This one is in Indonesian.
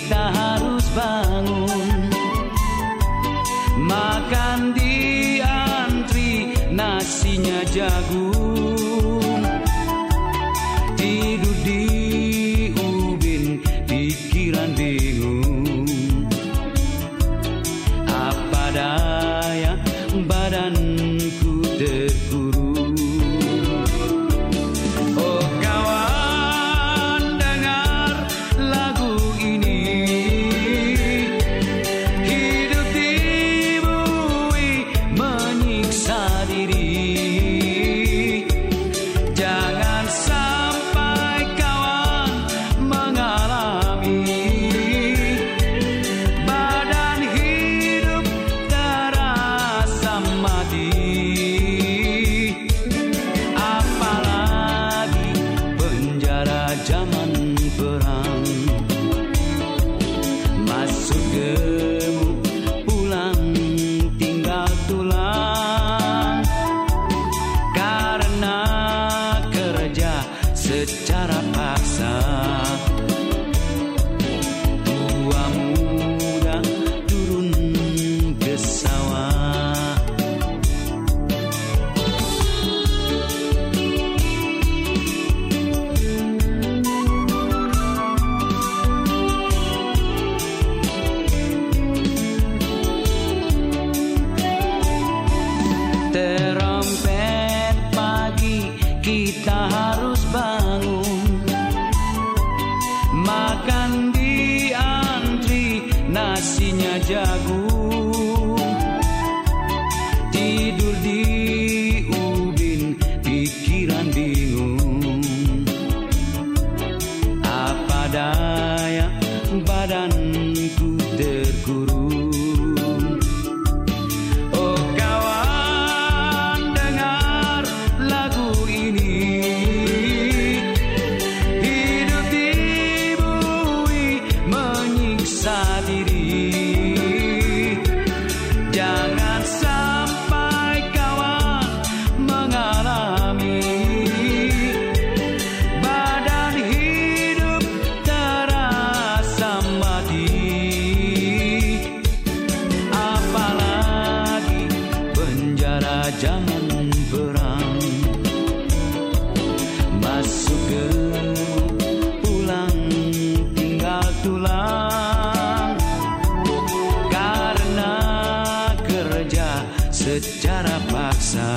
kita harus bangun. Makan di antri nasinya jagung. secara paksa. jangan berang masuk ke pulang tinggal tulang karena kerja secara paksa.